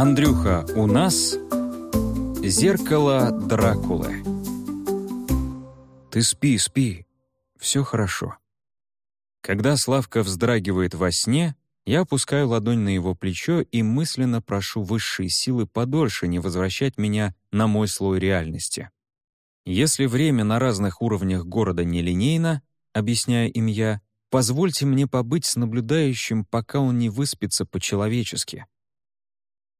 Андрюха, у нас зеркало Дракулы. Ты спи, спи. Все хорошо. Когда Славка вздрагивает во сне, я опускаю ладонь на его плечо и мысленно прошу высшие силы подольше не возвращать меня на мой слой реальности. Если время на разных уровнях города нелинейно, объясняю им я, позвольте мне побыть с наблюдающим, пока он не выспится по-человечески.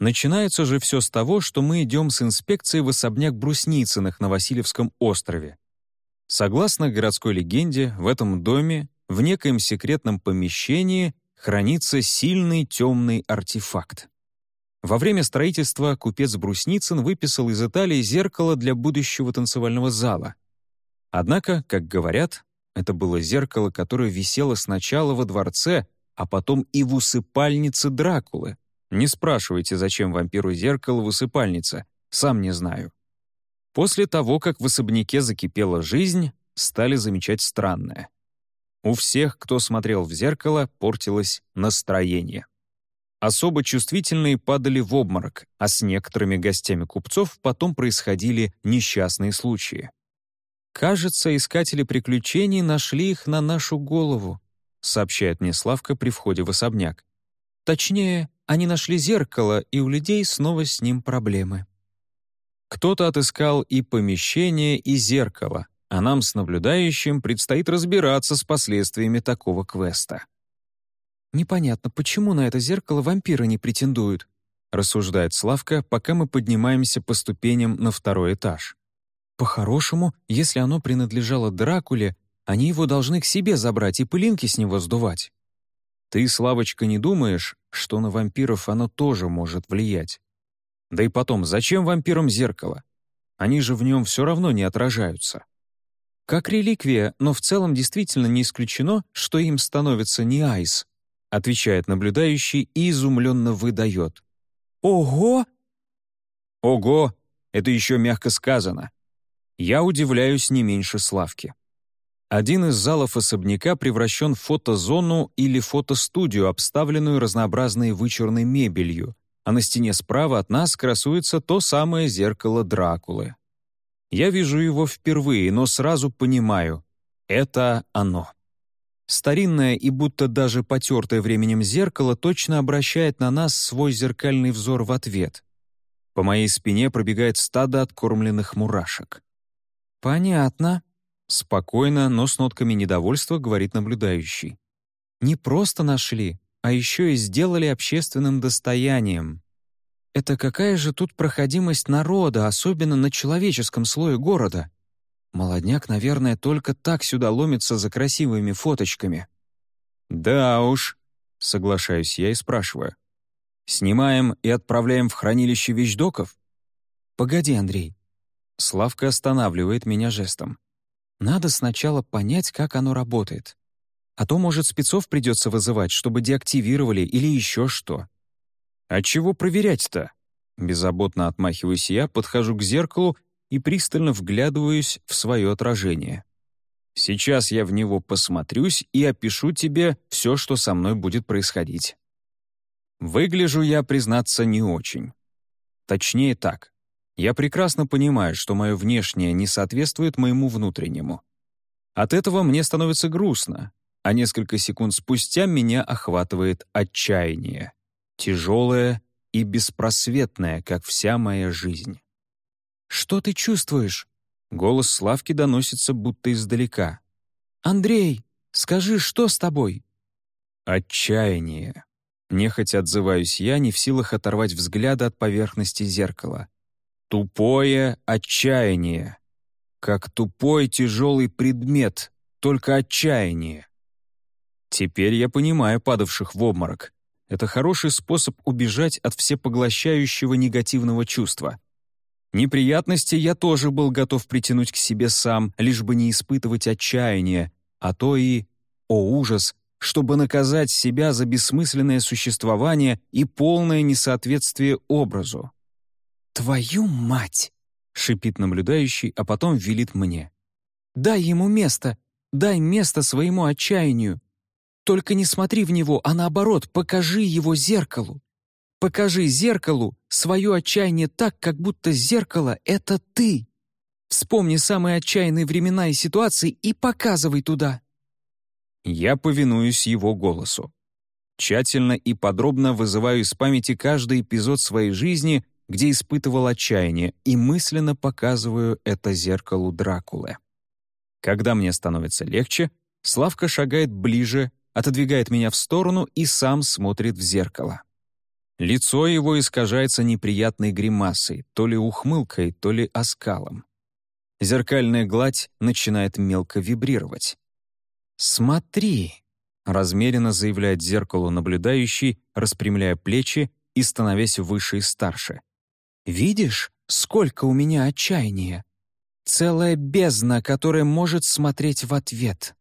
Начинается же все с того, что мы идем с инспекцией в особняк Брусницыных на Васильевском острове. Согласно городской легенде, в этом доме, в некоем секретном помещении, хранится сильный темный артефакт. Во время строительства купец Брусницын выписал из Италии зеркало для будущего танцевального зала. Однако, как говорят, это было зеркало, которое висело сначала во дворце, а потом и в усыпальнице Дракулы, не спрашивайте, зачем вампиру зеркало в усыпальнице, сам не знаю. После того, как в особняке закипела жизнь, стали замечать странное. У всех, кто смотрел в зеркало, портилось настроение. Особо чувствительные падали в обморок, а с некоторыми гостями купцов потом происходили несчастные случаи. «Кажется, искатели приключений нашли их на нашу голову», сообщает мне Славка при входе в особняк. Точнее, они нашли зеркало, и у людей снова с ним проблемы. Кто-то отыскал и помещение, и зеркало, а нам с наблюдающим предстоит разбираться с последствиями такого квеста. «Непонятно, почему на это зеркало вампиры не претендуют?» рассуждает Славка, пока мы поднимаемся по ступеням на второй этаж. «По-хорошему, если оно принадлежало Дракуле, они его должны к себе забрать и пылинки с него сдувать. Ты, Славочка, не думаешь, что на вампиров оно тоже может влиять? Да и потом, зачем вампирам зеркало? Они же в нем все равно не отражаются. Как реликвия, но в целом действительно не исключено, что им становится не айс, отвечает наблюдающий и изумленно выдает. Ого! Ого! Это еще мягко сказано. Я удивляюсь не меньше Славки. Один из залов особняка превращен в фотозону или фотостудию, обставленную разнообразной вычурной мебелью, а на стене справа от нас красуется то самое зеркало Дракулы. Я вижу его впервые, но сразу понимаю — это оно. Старинное и будто даже потертое временем зеркало точно обращает на нас свой зеркальный взор в ответ. По моей спине пробегает стадо откормленных мурашек. «Понятно», Спокойно, но с нотками недовольства говорит наблюдающий. Не просто нашли, а еще и сделали общественным достоянием. Это какая же тут проходимость народа, особенно на человеческом слое города? Молодняк, наверное, только так сюда ломится за красивыми фоточками. «Да уж», — соглашаюсь я и спрашиваю. «Снимаем и отправляем в хранилище вещдоков?» «Погоди, Андрей». Славка останавливает меня жестом. Надо сначала понять, как оно работает. А то, может, спецов придется вызывать, чтобы деактивировали или еще что. А чего проверять-то? Беззаботно отмахиваюсь я, подхожу к зеркалу и пристально вглядываюсь в свое отражение. Сейчас я в него посмотрюсь и опишу тебе все, что со мной будет происходить. Выгляжу я, признаться, не очень. Точнее так, я прекрасно понимаю, что мое внешнее не соответствует моему внутреннему. От этого мне становится грустно, а несколько секунд спустя меня охватывает отчаяние. Тяжелое и беспросветное, как вся моя жизнь. «Что ты чувствуешь?» Голос Славки доносится будто издалека. «Андрей, скажи, что с тобой?» «Отчаяние». Нехотя отзываюсь я, не в силах оторвать взгляда от поверхности зеркала. Тупое отчаяние. Как тупой тяжелый предмет, только отчаяние. Теперь я понимаю падавших в обморок. Это хороший способ убежать от всепоглощающего негативного чувства. Неприятности я тоже был готов притянуть к себе сам, лишь бы не испытывать отчаяния, а то и, о ужас, чтобы наказать себя за бессмысленное существование и полное несоответствие образу. «Твою мать!» — шипит наблюдающий, а потом велит мне. «Дай ему место! Дай место своему отчаянию! Только не смотри в него, а наоборот, покажи его зеркалу! Покажи зеркалу свое отчаяние так, как будто зеркало — это ты. Вспомни самые отчаянные времена и ситуации и показывай туда». Я повинуюсь его голосу. Тщательно и подробно вызываю из памяти каждый эпизод своей жизни, где испытывал отчаяние, и мысленно показываю это зеркалу Дракулы. Когда мне становится легче, Славка шагает ближе, отодвигает меня в сторону и сам смотрит в зеркало. Лицо его искажается неприятной гримасой, то ли ухмылкой, то ли оскалом. Зеркальная гладь начинает мелко вибрировать. «Смотри!» — размеренно заявляет зеркалу наблюдающий, распрямляя плечи и становясь выше и старше. «Видишь, сколько у меня отчаяния? Целая бездна, которая может смотреть в ответ».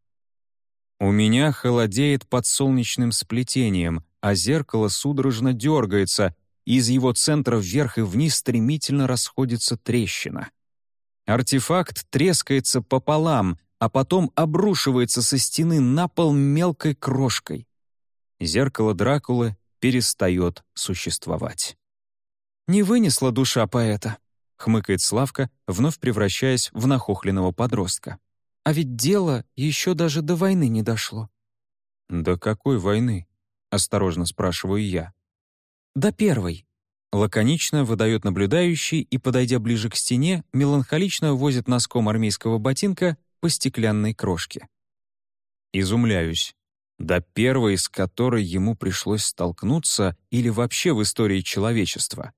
У меня холодеет под солнечным сплетением, а зеркало судорожно дергается, и из его центра вверх и вниз стремительно расходится трещина. Артефакт трескается пополам, а потом обрушивается со стены на пол мелкой крошкой. Зеркало Дракулы перестает существовать. «Не вынесла душа поэта», — хмыкает Славка, вновь превращаясь в нахохленного подростка. «А ведь дело еще даже до войны не дошло». «До какой войны?» — осторожно спрашиваю я. «До первой», Лаконично выдает наблюдающий и, подойдя ближе к стене, меланхолично возит носком армейского ботинка по стеклянной крошке. Изумляюсь. До первой, с которой ему пришлось столкнуться или вообще в истории человечества.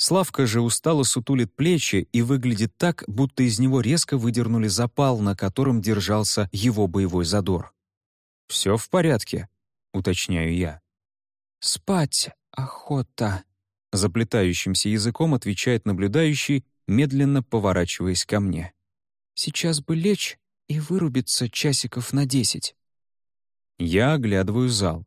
Славка же устало сутулит плечи и выглядит так, будто из него резко выдернули запал, на котором держался его боевой задор. «Все в порядке», — уточняю я. «Спать охота», Заплетающимся языком отвечает наблюдающий, медленно поворачиваясь ко мне. «Сейчас бы лечь и вырубиться часиков на десять». Я оглядываю зал.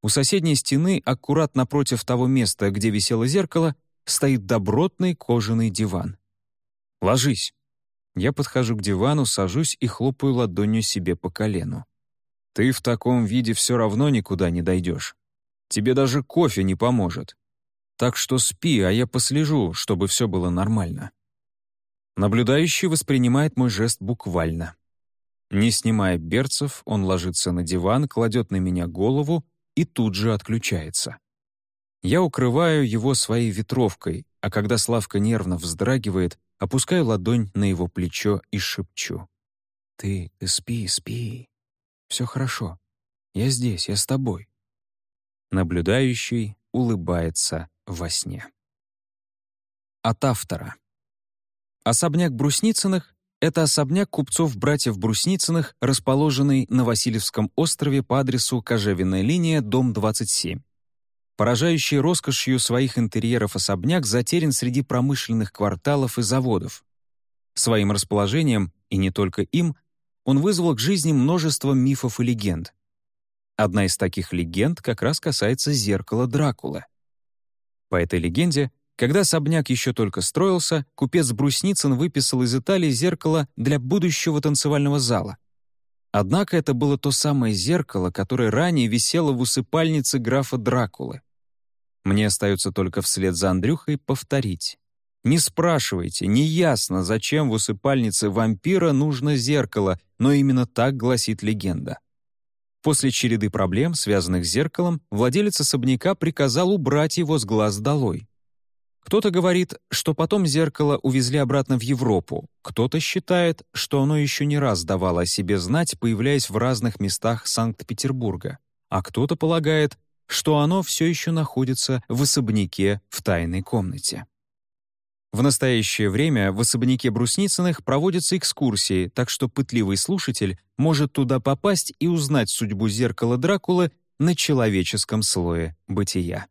У соседней стены, аккурат напротив того места, где висело зеркало, стоит добротный кожаный диван. «Ложись». Я подхожу к дивану, сажусь и хлопаю ладонью себе по колену. «Ты в таком виде все равно никуда не дойдешь. Тебе даже кофе не поможет. Так что спи, а я послежу, чтобы все было нормально». Наблюдающий воспринимает мой жест буквально. Не снимая берцев, он ложится на диван, кладет на меня голову и тут же отключается. Я укрываю его своей ветровкой, а когда Славка нервно вздрагивает, опускаю ладонь на его плечо и шепчу. «Ты, ты спи, спи. Все хорошо. Я здесь, я с тобой». Наблюдающий улыбается во сне. От автора. Особняк Брусницыных — это особняк купцов-братьев Брусницыных, расположенный на Васильевском острове по адресу Кожевенная линия, дом 27. Поражающий роскошью своих интерьеров особняк затерян среди промышленных кварталов и заводов. Своим расположением, и не только им, он вызвал к жизни множество мифов и легенд. Одна из таких легенд как раз касается зеркала Дракулы. По этой легенде, когда особняк еще только строился, купец Брусницын выписал из Италии зеркало для будущего танцевального зала. Однако это было то самое зеркало, которое ранее висело в усыпальнице графа Дракулы. Мне остается только вслед за Андрюхой повторить. Не спрашивайте, не ясно, зачем в усыпальнице вампира нужно зеркало, но именно так гласит легенда. После череды проблем, связанных с зеркалом, владелец особняка приказал убрать его с глаз долой. Кто-то говорит, что потом зеркало увезли обратно в Европу, кто-то считает, что оно еще не раз давало о себе знать, появляясь в разных местах Санкт-Петербурга, а кто-то полагает, что оно все еще находится в особняке в тайной комнате. В настоящее время в особняке Брусницыных проводятся экскурсии, так что пытливый слушатель может туда попасть и узнать судьбу зеркала Дракулы на человеческом слое бытия.